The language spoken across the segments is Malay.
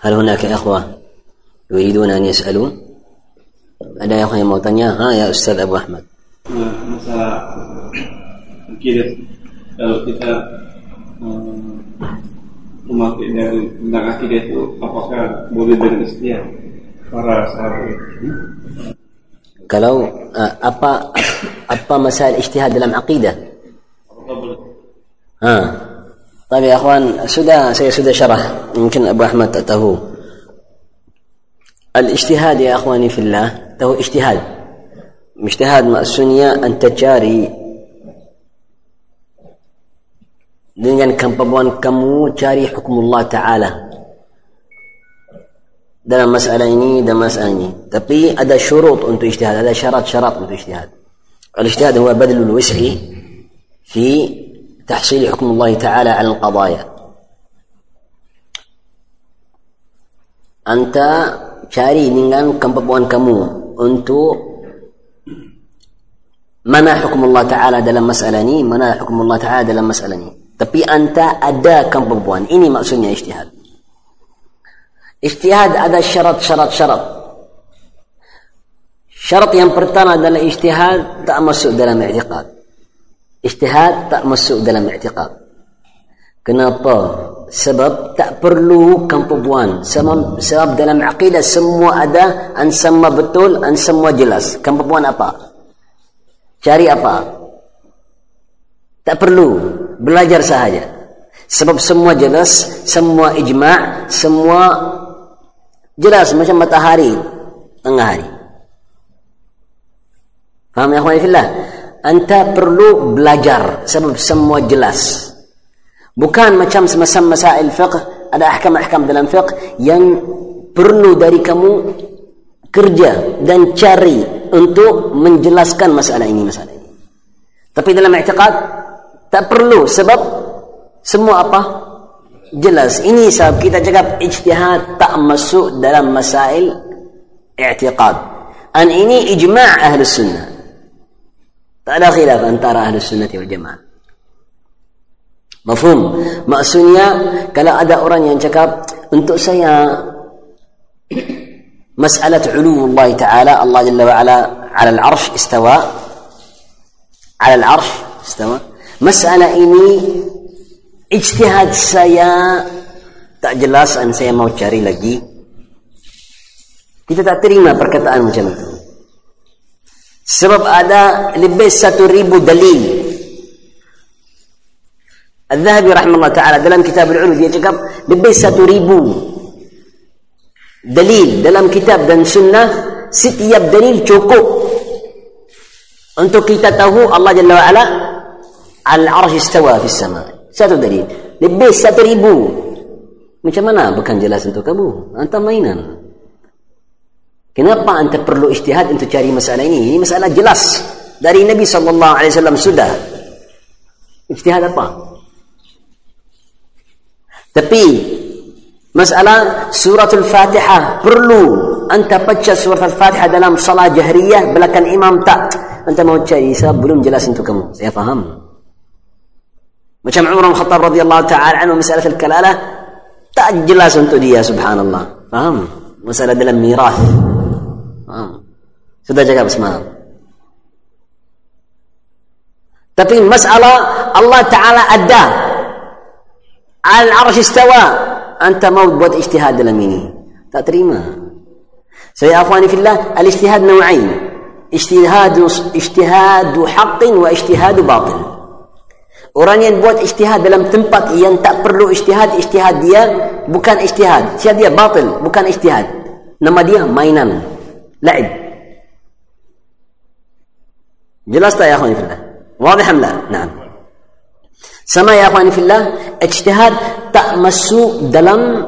هل هناك إخوة يريدون أن يسألوا ada yang yang mau tanya ha ya Ustaz Abu Ahmad nah, masalah akidah kalau kita um, memakai dari tentang akidah itu apakah boleh dengan istilah para sahabat kalau uh, apa apa masalah ijtihad dalam akidah apakah boleh ha طيب يا أخوان سدى سيسدى شرح يمكن أبو أحمد اتاه الاجتهاد يا أخواني في الله ته اجتهاد. اجتهاد مع السنية ان تجاري دنجان كم بابوان كم جاري حكم الله تعالى. ده مسألة إني ده مسألة إني. تبي هذا شروط أنتو اجتهاد هذا شرط شرط أنتو اجتهاد. الاجتهاد هو بدل الوسع في تحصيل حكم الله تعالى على القضايا أنت cari dengan kemampuan kamu untuk mana hukum Allah Ta'ala dalam masalah ini, mana hukum Allah Ta'ala dalam masalah ini. Tapi anta ada kemampuan. Ini maksudnya ijtihad. Ijtihad ada syarat-syarat-syarat. Syarat yang pertama adalah ijtihad tak masuk dalam i'tiqad. Ijtihad tak masuk dalam i'tiqad. Kenapa? Sebab tak perlu kemampuan. Sebab, sebab dalam akidah semua ada, an semua betul, an semua jelas. Kemampuan apa? Cari apa? Tak perlu. Belajar sahaja. Sebab semua jelas, semua ijma', semua jelas macam matahari tengah hari. Faham ya akhwani Anta perlu belajar sebab semua jelas. Bukan macam semacam masail fiqh, ada ahkam-ahkam dalam fiqh yang perlu dari kamu kerja dan cari untuk menjelaskan masalah ini masalah ini. Tapi dalam i'tiqad tak perlu sebab semua apa? Jelas. Ini sebab kita cakap ijtihad tak masuk dalam masail i'tiqad. Dan ini ijma' ahli sunnah. Tak ada khilaf antara ahli sunnah wal jamaah. Mafhum? Maksudnya kalau ada orang yang cakap untuk saya masalah ulu Allah Ta'ala Allah Jalla wa Ala ala al-arsh istawa ala al-arsh istawa masalah ini ijtihad saya tak jelas dan saya mau cari lagi kita tak terima perkataan macam itu sebab ada lebih satu ribu dalil. Al-Zahabi rahmatullah ta'ala dalam kitab al-Ulu dia cakap lebih satu ribu dalil dalam kitab dan sunnah setiap dalil cukup untuk kita tahu Allah Jalla wa'ala al-arj istawa fi sama. Satu dalil. Lebih satu ribu. Macam mana? Bukan jelas untuk kamu. Antam mainan kenapa anta perlu ijtihad untuk cari masalah ini? Ini masalah jelas dari Nabi SAW sudah. Ijtihad apa? Tapi masalah suratul Fatihah perlu anta baca surat Al-Fatihah dalam salat jahriyah belakang imam tak? Anta mau cari sebab belum jelas untuk kamu. Saya faham. Macam Umar bin Khattab radhiyallahu taala anhu masalah al-kalalah tak jelas untuk dia subhanallah. Faham? Masalah dalam miras Ha. Sudah jaga semalam. Tapi masalah Allah Ta'ala ada. Al-Arsh istawa. Anta mau buat ijtihad dalam ini. Tak terima. Saya afwani fillah. Al-ijtihad nawa'in. Ijtihad, ijtihad haqqin wa ijtihad batil. Orang yang buat ijtihad dalam tempat yang tak perlu ijtihad, ijtihad dia bukan ijtihad. Siapa dia batil, bukan ijtihad. Nama dia mainan. Jelas tak ya akhwan fillah? Wadih am la? Naam. Sama ya akhwani fillah, ijtihad tak masuk dalam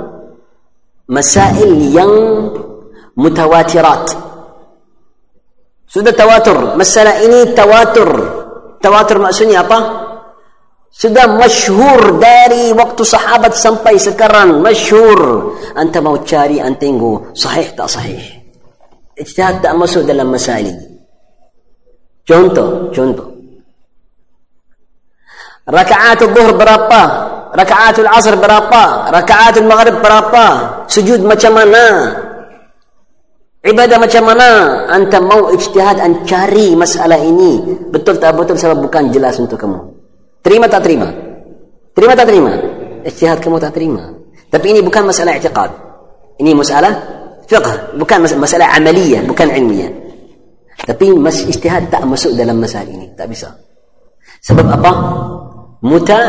masail yang mutawatirat. Sudah tawatur. Masalah ini tawatur. Tawatur maksudnya apa? Sudah masyhur dari waktu sahabat sampai sekarang. Masyhur. Anta mau cari, anta tengok. Sahih tak sahih. Ijtihad tak masuk dalam masail ini. Contoh, contoh. Rakaat zuhur berapa? Rakaatul asr berapa? Rakaatul maghrib berapa? Sujud macam mana? Ibadah macam mana? Anta mau ijtihad an cari masalah ini. Betul tak betul sebab bukan jelas untuk kamu. Terima tak terima? Terima tak terima? Ijtihad kamu tak terima. Tapi ini bukan masalah i'tiqad. Ini masalah fiqh, bukan masalah amaliyah, bukan ilmiah. Tapi mas ijtihad tak masuk dalam masalah ini, tak bisa. Sebab apa? Muta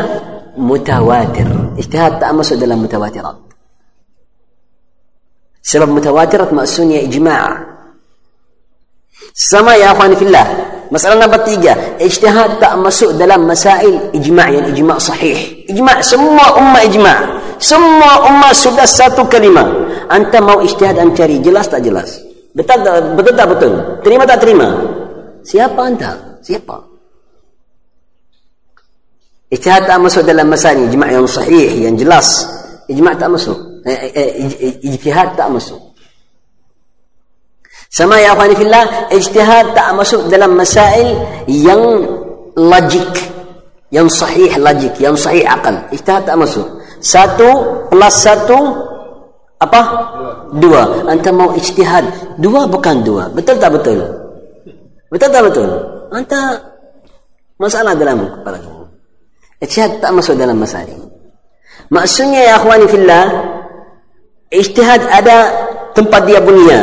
mutawatir. Ijtihad tak masuk dalam mutawatirat. Sebab mutawatirat maksudnya ijma' sama ya akhwan fillah masalah nombor tiga ijtihad tak masuk dalam masail ijma' yang ijma' sahih ijma' semua ummah ijma' semua ummah sudah satu kalimah. Anta mau ijtihad dan cari. Jelas tak jelas? Betul tak? Betul tak betul? Terima tak terima? Siapa anta? Siapa? Ijtihad tak masuk dalam masail ijma' yang sahih yang jelas. Ijma' tak masuk. Eh, eh, eh, ijtihad tak masuk. Sama ya akhwani fillah, ijtihad tak masuk dalam masail yang logik, yang sahih logik, yang sahih akal. Ijtihad tak masuk. Satu plus satu apa? Dua. Anta mau ijtihad. Dua bukan dua. Betul tak betul? Betul tak betul? Anta masalah dalam kepala kamu. Ijtihad tak masuk dalam masalah ini. Maksudnya ya akhwani fillah, ijtihad ada tempat dia bunyinya.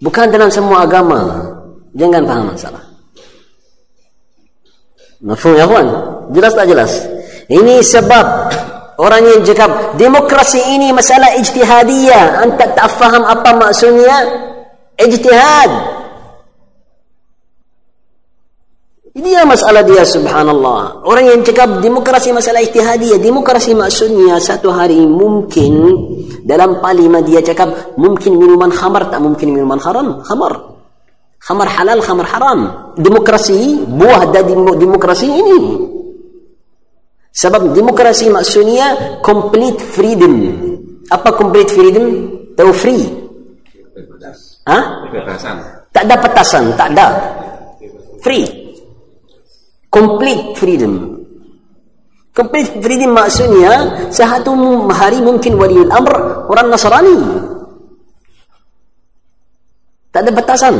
Bukan dalam semua agama. Jangan faham masalah. Mafhum ya kawan? Jelas tak jelas? Ini sebab orang yang cakap demokrasi ini masalah ijtihadiyah. Anda tak faham apa maksudnya? Ijtihad. Ini yang masalah dia subhanallah. Orang yang cakap demokrasi masalah ijtihadiyah. Demokrasi maksudnya satu hari mungkin dalam parlimen dia cakap mungkin minuman khamar tak mungkin minuman haram. Khamar. Khamar halal, khamar haram. Demokrasi, buah dari demokrasi ini. Sebab demokrasi maksudnya complete freedom. Apa complete freedom? Tahu free? Ha? Tak ada petasan, tak ada. Free complete freedom complete freedom maksudnya satu hari mungkin waliul amr orang Nasrani tak ada batasan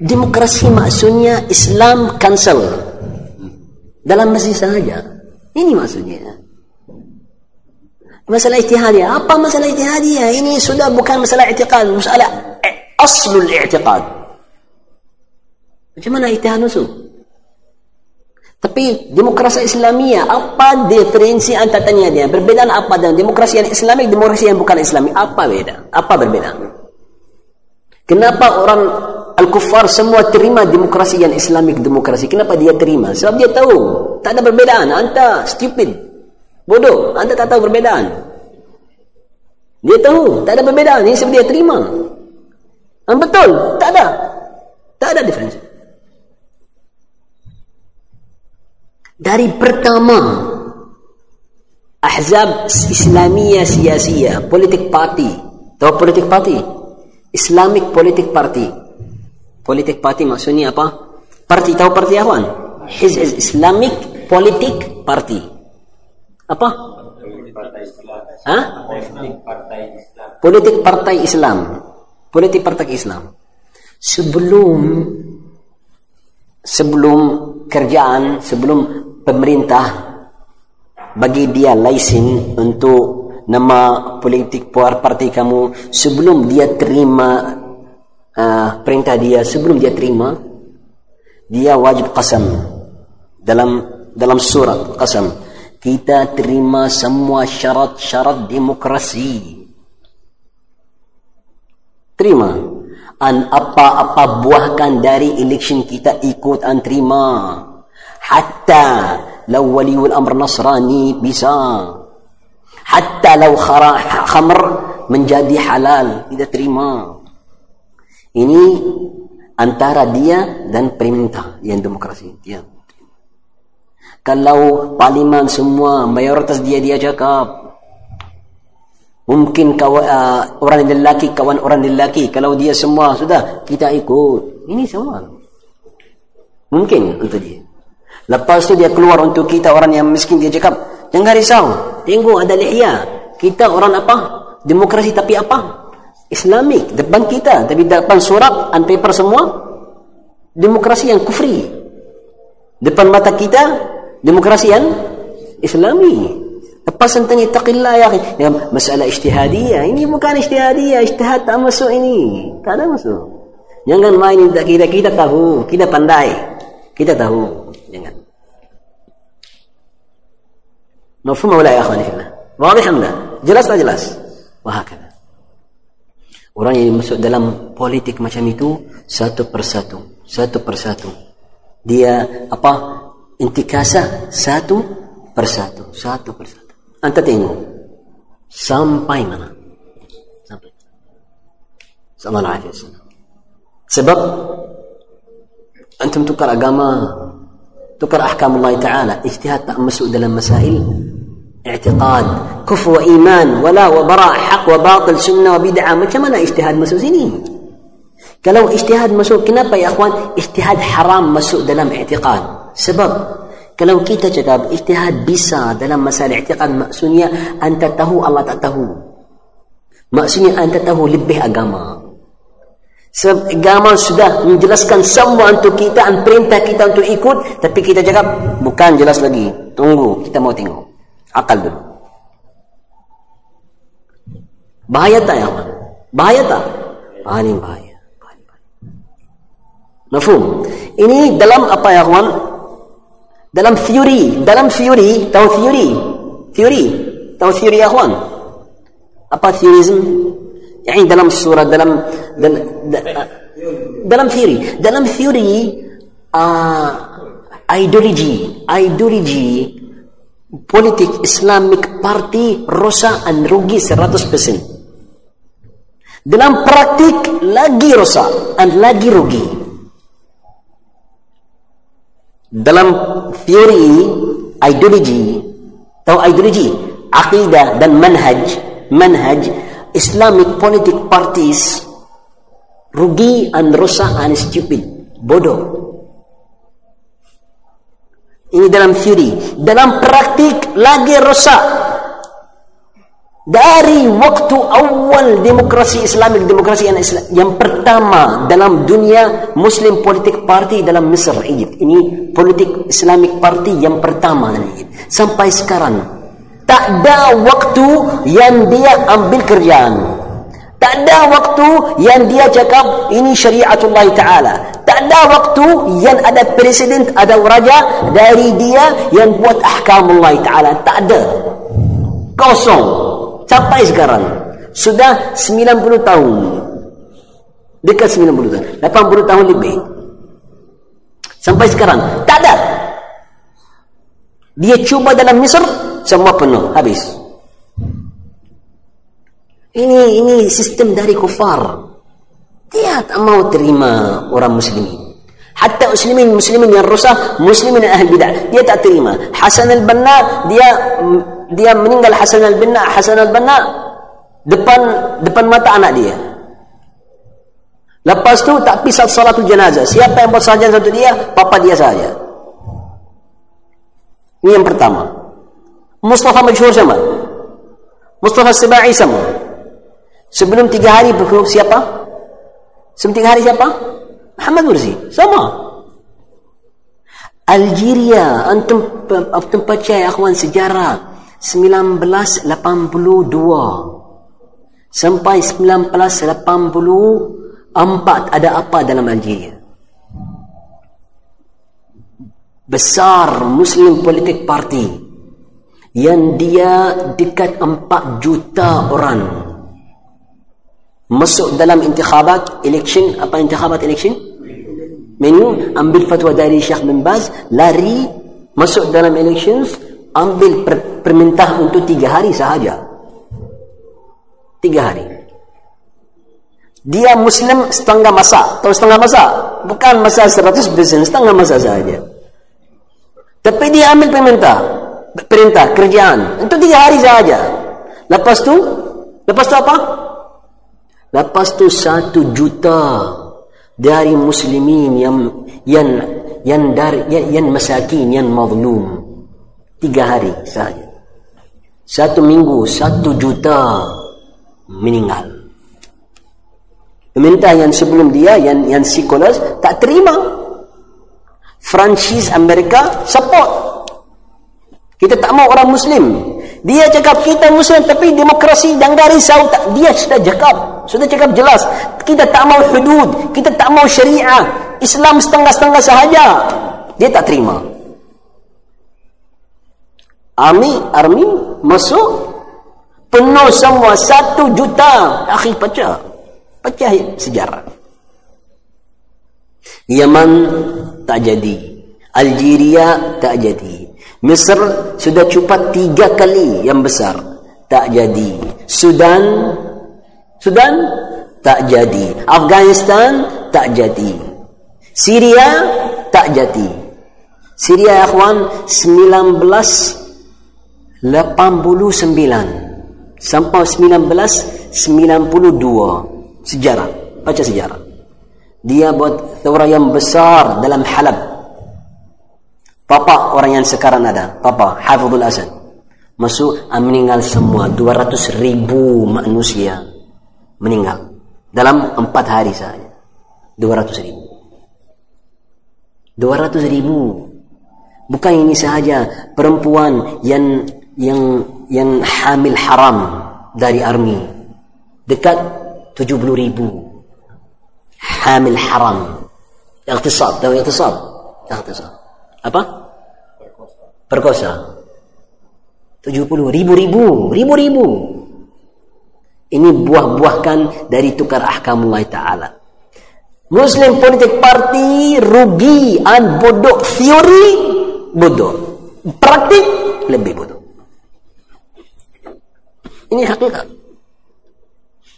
demokrasi maksudnya Islam cancel dalam masjid sahaja ini maksudnya masalah ijtihadiyah apa masalah ijtihadiyah ini sudah bukan masalah i'tiqad masalah aslul i'tiqad macam mana ijtihad nusuk tapi demokrasi Islamia apa diferensi antara dia? Perbedaan apa dengan demokrasi yang Islamik, demokrasi yang bukan Islami? Apa beda? Apa berbeda? Kenapa orang Al-Kuffar semua terima demokrasi yang Islamik demokrasi? Kenapa dia terima? Sebab dia tahu tak ada perbedaan. Anda stupid, bodoh. Anda tak tahu perbedaan. Dia tahu tak ada perbedaan. Ini sebab dia terima. Dan betul, tak ada. Tak ada diferensi. dari pertama ahzab Islamiyah siasiyah politik parti tahu politik parti Islamic politik parti politik parti maksudnya apa parti tahu parti apa Islamic politik parti. Apa? Ha? politik partai Islam. Politik partai Islam. Sebelum sebelum kerjaan sebelum pemerintah bagi dia lesen untuk nama politik puar parti kamu sebelum dia terima uh, perintah dia sebelum dia terima dia wajib qasam dalam dalam surat Qasam kita terima semua syarat-syarat demokrasi. Terima. An apa-apa buahkan dari election kita ikut an terima. Hatta law waliul amr nasrani bisa. Hatta law khara khamr menjadi halal kita terima. Ini antara dia dan perintah yang demokrasi. Dia ya kalau parlimen semua mayoritas dia dia cakap mungkin kawan, uh, orang lelaki kawan orang lelaki kalau dia semua sudah kita ikut ini semua mungkin untuk dia Lepas tu dia keluar untuk kita orang yang miskin dia cakap Jangan risau. Tengok ada lihya. Kita orang apa? Demokrasi tapi apa? Islamik. Depan kita. Tapi depan surat and paper semua. Demokrasi yang kufri. Depan mata kita Demokrasi yang Islami. Lepas tentang taqillah ya, ya masalah ijtihadiyah. Ini bukan ijtihadiyah. Ijtihad tak masuk ini. Tak ada masuk. Jangan main kita. Kita, kita tahu. Kita pandai. Kita tahu. Jangan. مفهوم ولا يا اخواني في الله واضح ام لا jelas tak jelas وهكذا orang yang masuk dalam politik macam itu satu persatu satu persatu dia apa intikasa satu persatu. Satu persatu. Anda tengok. Sampai mana? Sampai. Sallallahu alaihi wasallam sebab antum tukar agama tukar ahkam Allah taala ijtihad tak masuk dalam masail i'tiqad. Kufur, wa iman wala wa bara haq wa batil sunnah wa bid'ah. Macam mana ijtihad masuk sini? Kalau ijtihad masuk kenapa ya akhwan? Ijtihad haram masuk dalam i'tiqad. Sebab kalau kita cakap ijtihad bisa dalam masalah i'tiqad maksudnya anta tahu Allah tak tahu. Maksudnya anta tahu lebih agama. Sebab agama sudah menjelaskan semua untuk kita dan perintah kita untuk ikut tapi kita cakap bukan jelas lagi. Tunggu, kita mau tengok. Akal dulu. Bahaya tak ya? Bahaya tak? Paling bahaya. Mafum. Ini dalam apa ya, kawan? Dalam teori, dalam teori, tahu teori? Teori, tahu teori ya kawan? Apa teorism? Yani dalam surah dalam dalam, dalam teori, dalam teori uh, ideology, ideology politik Islamic Party rosak dan rugi 100%. Dalam praktik lagi rosak dan lagi rugi. Dalam teori ideologi atau ideologi akidah dan manhaj manhaj Islamic politik parties rugi dan rosak dan stupid bodoh ini dalam teori. Dalam praktik lagi rosak. Dari waktu awal demokrasi Islamik, demokrasi yang, Islam, yang pertama dalam dunia Muslim Politik Party dalam Mesir, Egypt. Ini politik Islamic Party yang pertama dalam Egypt. Sampai sekarang. Tak ada waktu yang dia ambil kerjaan. Tak ada waktu yang dia cakap ini syariatullah Ta'ala. Tak ada waktu yang ada presiden, ada raja dari dia yang buat ahkamullah Ta'ala. Tak ada. Kosong. Sampai sekarang. Sudah 90 tahun. Dekat 90 tahun. 80 tahun lebih. Sampai sekarang. Tak ada. Dia cuba dalam Mesir, semua penuh. Habis. Ini ini sistem dari kufar. Dia tak mau terima orang muslimin. Hatta muslimin muslimin yang rusak, muslimin ahli bidah, dia tak terima. Hasan al-Banna dia dia meninggal Hasan al-Banna, Hasan al-Banna depan depan mata anak dia. Lepas tu tak pisah salatul jenazah. Siapa yang buat sahaja satu dia, papa dia saja. Ini yang pertama. Mustafa masyhur sama. Mustafa Sibai sama. Sebelum tiga hari berhubung siapa? Sebelum tiga hari siapa? Muhammad Mursi. Sama. Algeria. Antum, antum percaya akhwan sejarah. 1982. Sampai 1984 ada apa dalam Algeria? Besar Muslim Politik Party yang dia dekat 4 juta orang masuk dalam intikhabat election apa intikhabat election menu ambil fatwa dari Syekh bin Baz lari masuk dalam elections ambil per, permintah untuk tiga hari sahaja. Tiga hari. Dia muslim setengah masa. Atau setengah masa? Bukan masa 100% setengah masa sahaja. Tapi dia ambil perintah perintah kerjaan. Untuk tiga hari sahaja. Lepas tu? Lepas tu apa? Lepas tu satu juta dari muslimin yang yang yang dari yang, yang masakin yang mazlum tiga hari sahaja satu minggu satu juta meninggal pemerintah yang sebelum dia yang yang sekular tak terima franchise Amerika support kita tak mau orang Muslim. Dia cakap kita Muslim tapi demokrasi dan risau tak. Dia sudah cakap. Sudah cakap jelas. Kita tak mau hudud. Kita tak mau syariah. Islam setengah-setengah sahaja. Dia tak terima. Army, army masuk. Penuh semua. Satu juta. Akhir pecah. Pecah sejarah. Yaman tak jadi. Algeria tak jadi. Mesir sudah cuba tiga kali yang besar. Tak jadi. Sudan. Sudan. Tak jadi. Afghanistan. Tak jadi. Syria. Tak jadi. Syria, akhwan. 1989. Sampai 1992. Sejarah. Baca sejarah. Dia buat thawra yang besar dalam Halab. Papa orang yang sekarang ada. Papa, Hafizul Asad. Masuk, ah, meninggal semua. 200 ribu manusia meninggal. Dalam empat hari saja. 200 ribu. 200 ribu. Bukan ini sahaja. Perempuan yang yang yang hamil haram dari army. Dekat 70 ribu. Hamil haram. Iqtisad. Tahu iqtisad? Iqtisad. Apa? perkosa 70 ribu-ribu ribu-ribu ini buah-buahkan dari tukar ahkamullah ta'ala Muslim Politik Party rugi an bodoh teori bodoh praktik lebih bodoh ini hakikat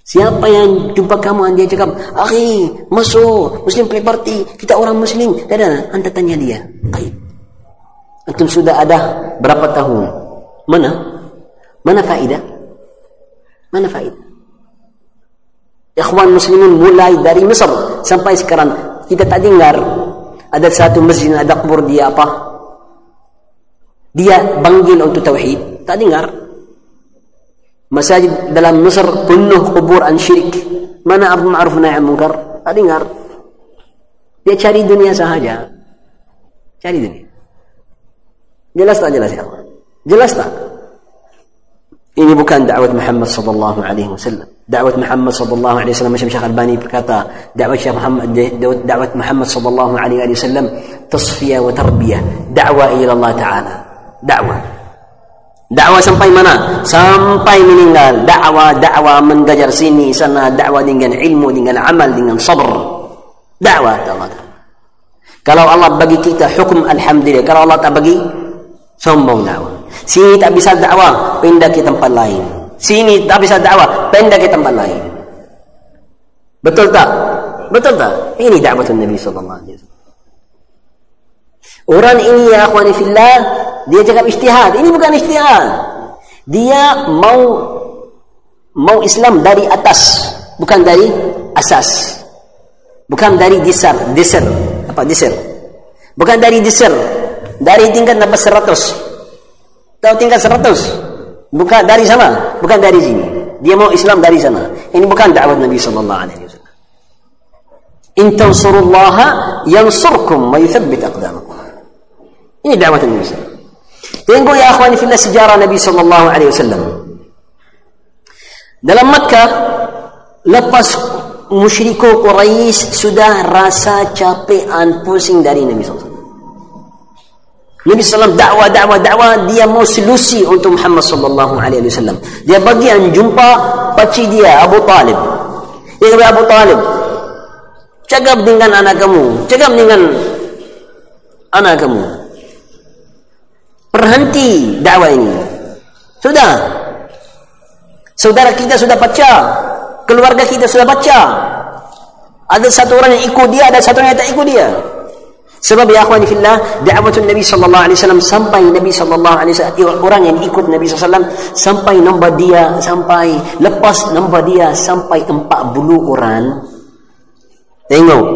Siapa yang jumpa kamu dia cakap, "Akhi, masuk Muslim Party, kita orang muslim." Dan anda tanya dia, "Baik. Antum sudah ada berapa tahun? Mana? Mana faedah? Mana faedah? Ikhwan muslimin mulai dari Mesir sampai sekarang kita tak dengar ada satu masjid ada kubur dia apa? Dia panggil untuk tauhid. Tak dengar. Masjid dalam Mesir penuh kuburan syirik. Mana amru ma'ruf nahi munkar? Tak dengar. Dia cari dunia sahaja. Cari dunia. Jelas tak jelas ya Allah? Jelas tak? Ini bukan dakwah Muhammad sallallahu alaihi wasallam. Dakwah Muhammad sallallahu alaihi wasallam macam Syekh Albani berkata, dakwah Syekh Muhammad dakwah Muhammad sallallahu alaihi wasallam tasfiyah wa tarbiyah, dakwah ila Allah taala. Dakwah. Dakwah sampai mana? Sampai meninggal. Dakwah, dakwah mengajar sini sana, dakwah dengan ilmu, dengan amal, dengan sabar. Dakwah Allah. Kalau Allah bagi kita hukum alhamdulillah, kalau Allah tak bagi sombong dakwah. Sini tak bisa dakwah, pindah ke tempat lain. Sini tak bisa dakwah, pindah ke tempat lain. Betul tak? Betul tak? Ini dakwah Nabi sallallahu alaihi wasallam. Orang ini ya akhwani fillah, dia cakap ijtihad. Ini bukan ijtihad. Dia mau mau Islam dari atas, bukan dari asas. Bukan dari disar, disar. Apa disar? Bukan dari disar, dari tingkat dapat seratus. Tahu tingkat seratus? Bukan dari sana. Bukan dari sini. Dia mau Islam dari sana. Ini bukan dakwah Nabi sallallahu alaihi wasallam. In tansurullaha yansurkum wa yuthabbit aqdamakum. Ini dakwah Nabi sallallahu Tengok ya akhwani fillah sejarah Nabi sallallahu alaihi wasallam. Dalam Makkah lepas musyriku Quraisy sudah rasa capek dan pusing dari Nabi sallallahu Nabi SAW dakwah, dakwah, dakwah. Dia mau solusi untuk Muhammad sallallahu alaihi wasallam. Dia bagi yang jumpa paci dia, Abu Talib. Dia kata Abu Talib. Cakap dengan anak kamu. Cakap dengan anak kamu. Berhenti dakwah ini. Sudah. Saudara kita sudah baca. Keluarga kita sudah baca. Ada satu orang yang ikut dia, ada satu orang yang tak ikut dia. Sebab ya akhwani fillah, dakwah Nabi sallallahu alaihi wasallam sampai Nabi sallallahu alaihi wasallam orang yang ikut Nabi sallallahu alaihi wasallam sampai nombor dia sampai lepas nombor dia sampai 40 orang. Tengok.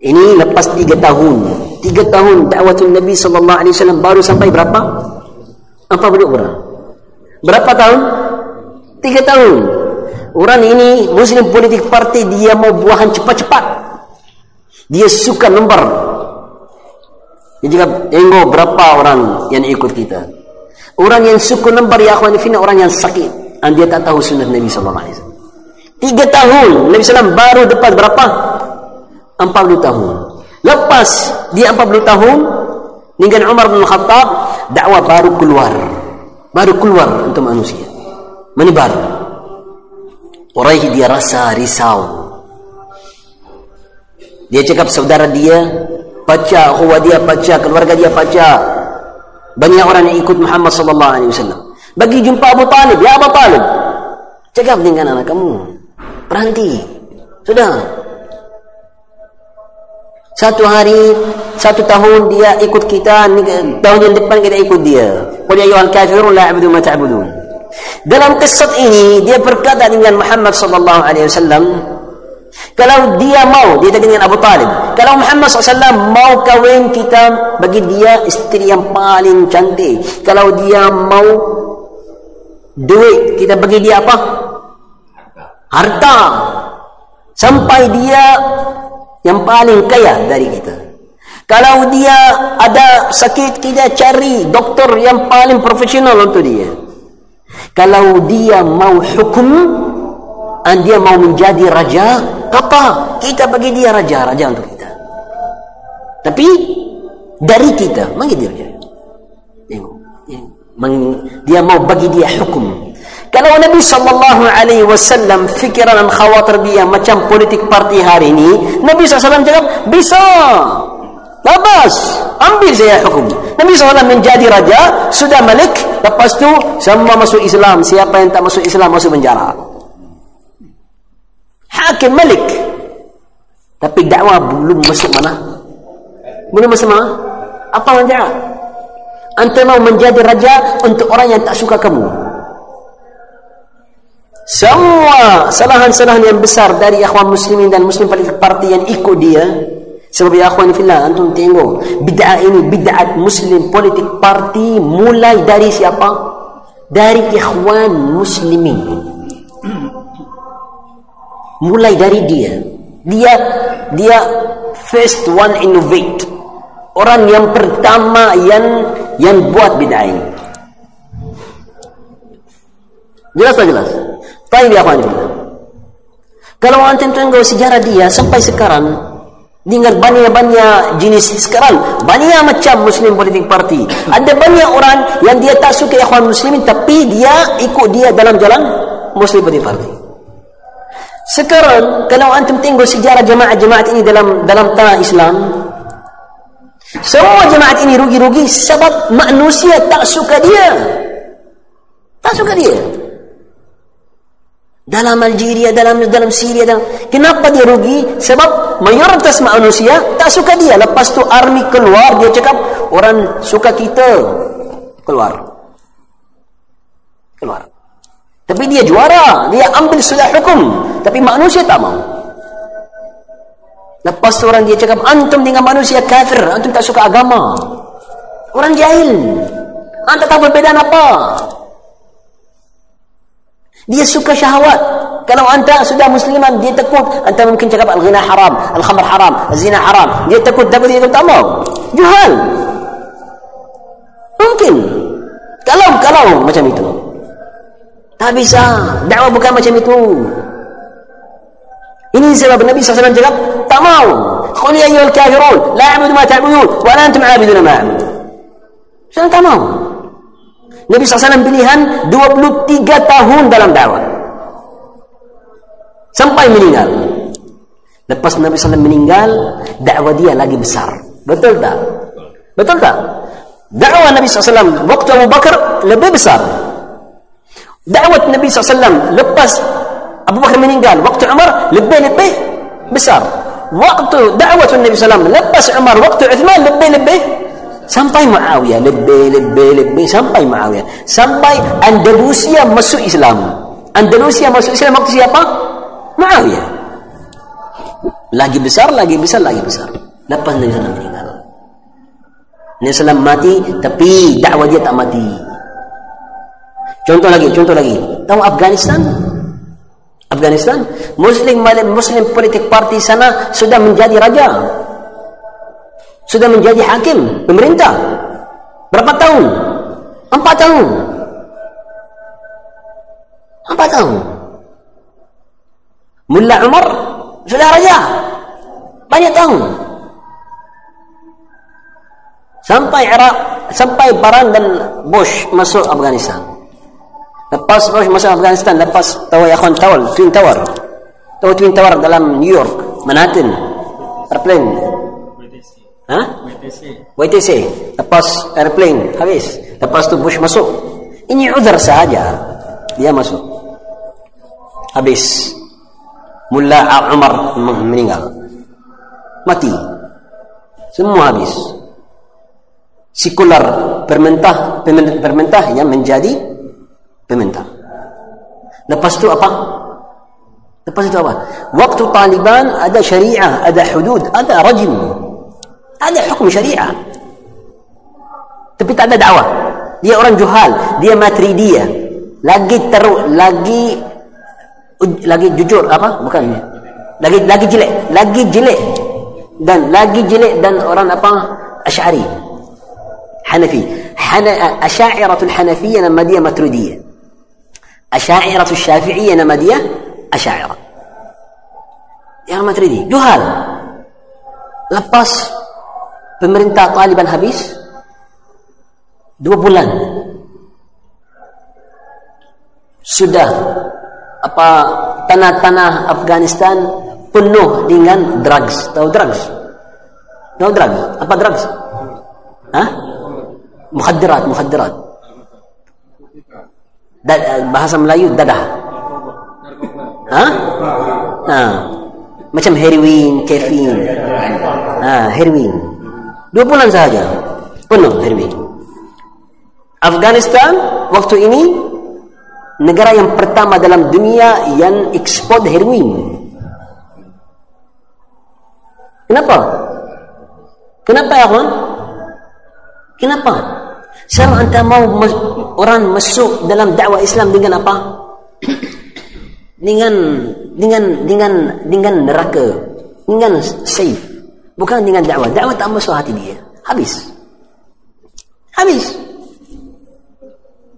Ini lepas 3 tahun. 3 tahun dakwah Nabi sallallahu alaihi wasallam baru sampai berapa? 40 orang. Berapa tahun? Tiga tahun. Orang ini Muslim politik parti dia mau buahan cepat-cepat. Dia suka nombor. Jadi tengok berapa orang yang ikut kita. Orang yang suka nombor ya akhwan fina orang yang sakit. Dan dia tak tahu sunnah Nabi sallallahu alaihi wasallam. Tiga tahun Nabi SAW baru dapat berapa? 40 tahun. Lepas dia 40 tahun dengan Umar bin Khattab dakwah baru keluar. Baru keluar untuk manusia. Menyebar. Orang dia rasa risau. Dia cakap saudara dia baca, khuwa dia baca, keluarga dia baca. Banyak orang yang ikut Muhammad sallallahu alaihi wasallam. Bagi jumpa Abu Talib, ya Abu Talib. Cakap dengan anak kamu. Berhenti. Sudah. Satu hari, satu tahun dia ikut kita, tahun yang depan kita ikut dia. Qul ya ayyuhal kafirun la a'budu ma ta'budun. Dalam kisah ini dia berkata dengan Muhammad sallallahu alaihi wasallam, kalau dia mau, dia dengan Abu Talib. Kalau Muhammad SAW mau kawin kita bagi dia istri yang paling cantik. Kalau dia mau duit, kita bagi dia apa? harta sampai dia yang paling kaya dari kita kalau dia ada sakit kita cari doktor yang paling profesional untuk dia. Kalau dia mau hukum dan dia mau menjadi raja apa? Kita bagi dia raja raja untuk kita. Tapi dari kita bagi dia raja. Dia mau bagi dia hukum. Kalau Nabi sallallahu alaihi wasallam fikiran dan khawatir dia macam politik parti hari ini, Nabi SAW cakap, bisa. Lepas, ambil saya hukum. Nabi SAW menjadi raja, sudah malik, lepas tu semua masuk Islam. Siapa yang tak masuk Islam masuk penjara. Hakim malik. Tapi dakwah belum masuk mana? Belum masuk mana? Apa yang Anda mau menjadi raja untuk orang yang tak suka kamu semua kesalahan-kesalahan yang besar dari akhwan muslimin dan muslim parti yang ikut dia sebab ya akhwan fillah antum tengok bid'ah ini bid'ah muslim politik parti mulai dari siapa? Dari ikhwan muslimin. Mulai dari dia. Dia dia first one innovate. Orang yang pertama yang yang buat bid'ah ini. Jelas tak jelas? Taib ya akhwan Kalau antum tengok sejarah dia sampai sekarang dengan banyak-banyak jenis sekarang. Banyak macam muslim politik parti. Ada banyak orang yang dia tak suka ikhwan muslimin tapi dia ikut dia dalam jalan muslim politik parti. Sekarang kalau antum tengok sejarah jemaat-jemaat ini dalam dalam tanah Islam semua jemaat ini rugi-rugi sebab manusia tak suka dia. Tak suka dia dalam Algeria, dalam dalam Syria dalam kenapa dia rugi? Sebab mayoritas manusia tak suka dia. Lepas tu army keluar, dia cakap orang suka kita keluar. Keluar. Tapi dia juara, dia ambil sudah hukum, tapi manusia tak mau. Lepas tu orang dia cakap antum dengan manusia kafir, antum tak suka agama. Orang jahil. Anda tahu perbedaan apa? Dia suka syahwat. Kalau anda sudah musliman, dia takut. Anda mungkin cakap al-ghina haram, al-khamr haram, al-zina haram. Dia takut dapat dia tak mau. Juhal. Mungkin. Kalau, kalau macam itu. Tak bisa. Dakwah bukan macam itu. Ini sebab Nabi SAW cakap, tak mau. Qul ya ayyuhal kafirun, la a'budu ma ta'budun, wa la antum 'abiduna ma a'budu. Saya tak mau. Nabi SAW pilihan 23 tahun dalam dakwah. Sampai meninggal. Lepas Nabi SAW meninggal, dakwah dia lagi besar. Betul tak? Betul tak? Dakwah Nabi SAW waktu Abu Bakar lebih besar. Dakwah Nabi SAW lepas Abu Bakar meninggal, waktu Umar lebih-lebih besar. Waktu dakwah Nabi SAW lepas Umar, waktu Uthman lebih-lebih sampai Muawiyah lebih lebih lebih sampai Muawiyah sampai Andalusia masuk Islam Andalusia masuk Islam waktu siapa? Muawiyah lagi besar lagi besar lagi besar lepas Nabi Sallam meninggal Nabi Sallam mati tapi dakwah dia tak mati Contoh lagi, contoh lagi. Tahu Afghanistan? Afghanistan, Muslim Muslim politik parti sana sudah menjadi raja. Sudah menjadi hakim, pemerintah. Berapa tahun? Empat tahun. Empat tahun. Mullah Umar sudah raja. Banyak tahun. Sampai Iraq, sampai Baran dan Bush masuk Afghanistan. Lepas Bush masuk Afghanistan, lepas tahu ya kawan tawar, Twin Tower. Tahu Twin Tower dalam New York, Manhattan, airplane. Ha? WTC. WTC. Lepas airplane, habis. Lepas tu Bush masuk. Ini udar sahaja. Dia masuk. Habis. Mullah Umar meninggal. Mati. Semua habis sekular pemerintah pemerintah yang menjadi pemerintah lepas itu apa lepas itu apa waktu Taliban ada syariah ada hudud ada rajim ada hukum syariah tapi tak ada dakwah dia orang juhal dia matridiyah lagi teruk lagi lagi jujur apa bukan lagi lagi jelek lagi jelek dan lagi jelek dan orang apa asy'ari حنفي حن... أشاعرة الحنفية نمدية مترودية أشاعرة الشافعية نمدية أشاعرة يا مترودي جهال lepas pemerintah Taliban habis? Dua bulan. Sudah apa tanah-tanah Afghanistan penuh dengan drugs. Tahu drugs? Tahu drugs? Apa drugs? Hah? mukhadirat mukhadirat bahasa Melayu dadah. Ha? ha. Macam heroin kefin ha heroin dua bulan sahaja. Penuh heroin Afghanistan waktu ini negara yang pertama dalam dunia yang ekspor heroin. Kenapa? Kenapa ya kawan kenapa? Sekarang anda mau orang masuk dalam dakwah Islam dengan apa? dengan dengan dengan dengan neraka, dengan safe. Bukan dengan dakwah. Dakwah tak masuk hati dia. Habis. Habis.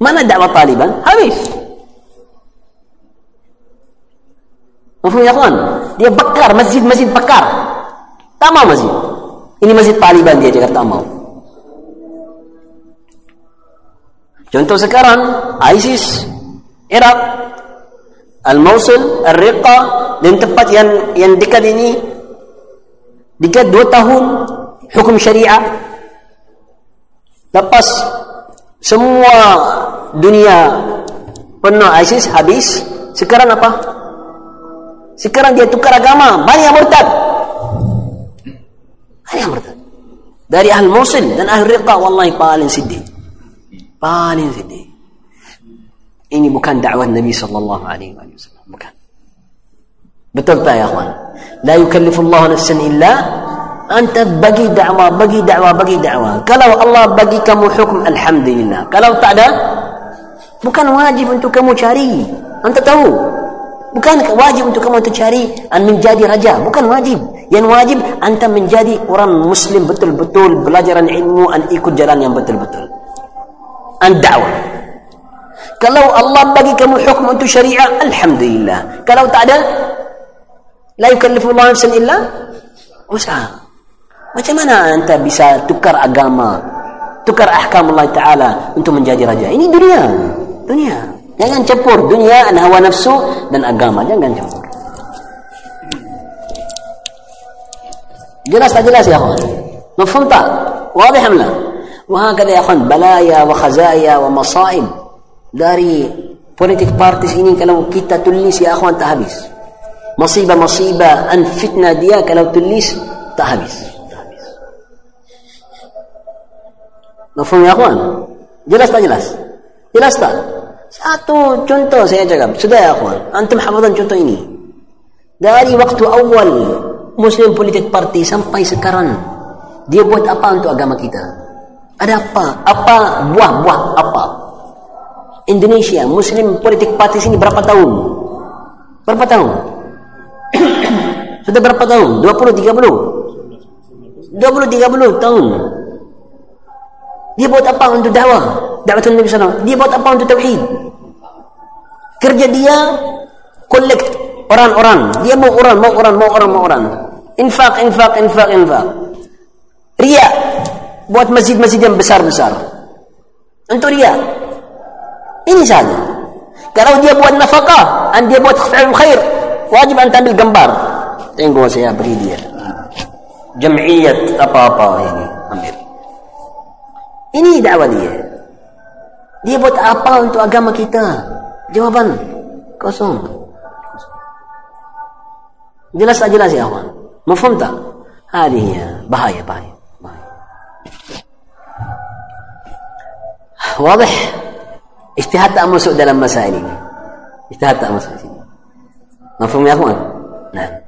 Mana dakwah Taliban? Habis. Mufum ya kawan? Dia bakar masjid-masjid bakar. Tak mau masjid. Ini masjid Taliban dia cakap tak mau. Contoh sekarang ISIS, Iraq, Al-Mosul, Al-Riqa dan tempat yang yang dekat ini dekat dua tahun hukum syariah lepas semua dunia penuh ISIS habis sekarang apa? sekarang dia tukar agama banyak murtad banyak murtad dari Al-Mosul dan Al-Riqa wallahi paling sedih paling sedih. Ini bukan dakwah Nabi sallallahu alaihi wasallam, bukan. Betul tak ya kawan? La yukallifu Allah nafsan illa anta bagi dakwah, bagi dakwah, bagi dakwah. Kalau Allah bagi kamu hukum alhamdulillah. Kalau tak ada bukan wajib untuk kamu cari. Anta tahu? Bukan wajib untuk kamu untuk cari dan menjadi raja, bukan wajib. Yang wajib anta menjadi orang muslim betul-betul belajar ilmu dan ikut jalan yang betul-betul an-da'wah. Kalau Allah bagi kamu hukum untuk syariah, alhamdulillah. Kalau tak ada, la yukallifu Allah nafsan illa usaha. Macam mana anda bisa tukar agama, tukar ahkam Allah Taala untuk menjadi raja? Ini dunia, dunia. Jangan campur dunia dan hawa nafsu dan agama. Jangan campur. Jelas tak jelas ya kawan? Mafhum tak? Wadih amlah? وهكذا يا اخوان بلايا وخزايا ومصائب dari politik partis ini kalau kita tulis ya akhwan tak habis musibah-musibah an fitnah dia kalau tulis tak habis. Mafhum ya akhwan? Jelas tak jelas? Jelas tak? Satu contoh saya cakap. Sudah ya akhwan. Antum hafazan contoh ini. Dari waktu awal muslim politik parti sampai sekarang dia buat apa untuk agama kita? Ada apa? Apa? Buah-buah apa? Indonesia Muslim politik parti sini berapa tahun? Berapa tahun sudah berapa tahun? 20 30 20 30 tahun. Dia buat apa untuk dakwah? Dakwah Nabi SAW dia buat apa untuk tauhid? Kerja dia collect orang-orang. Dia mau orang mau orang mau orang mau orang. Infak infak infak infak. Ria buat masjid-masjid yang besar-besar. Untuk ria ini saja kalau dia buat nafkah dan dia buat khair wajib anda ambil gambar tengok saya beri dia jam'iyat apa-apa ini ambil ini dakwah dia dia buat apa untuk agama kita jawaban kosong jelas tak jelas ya kawan mafhum tak هذه bahaya bahaya واضح اجتهاد tak masuk dalam masalah ini اجتهاد tak masuk 那分别后呢来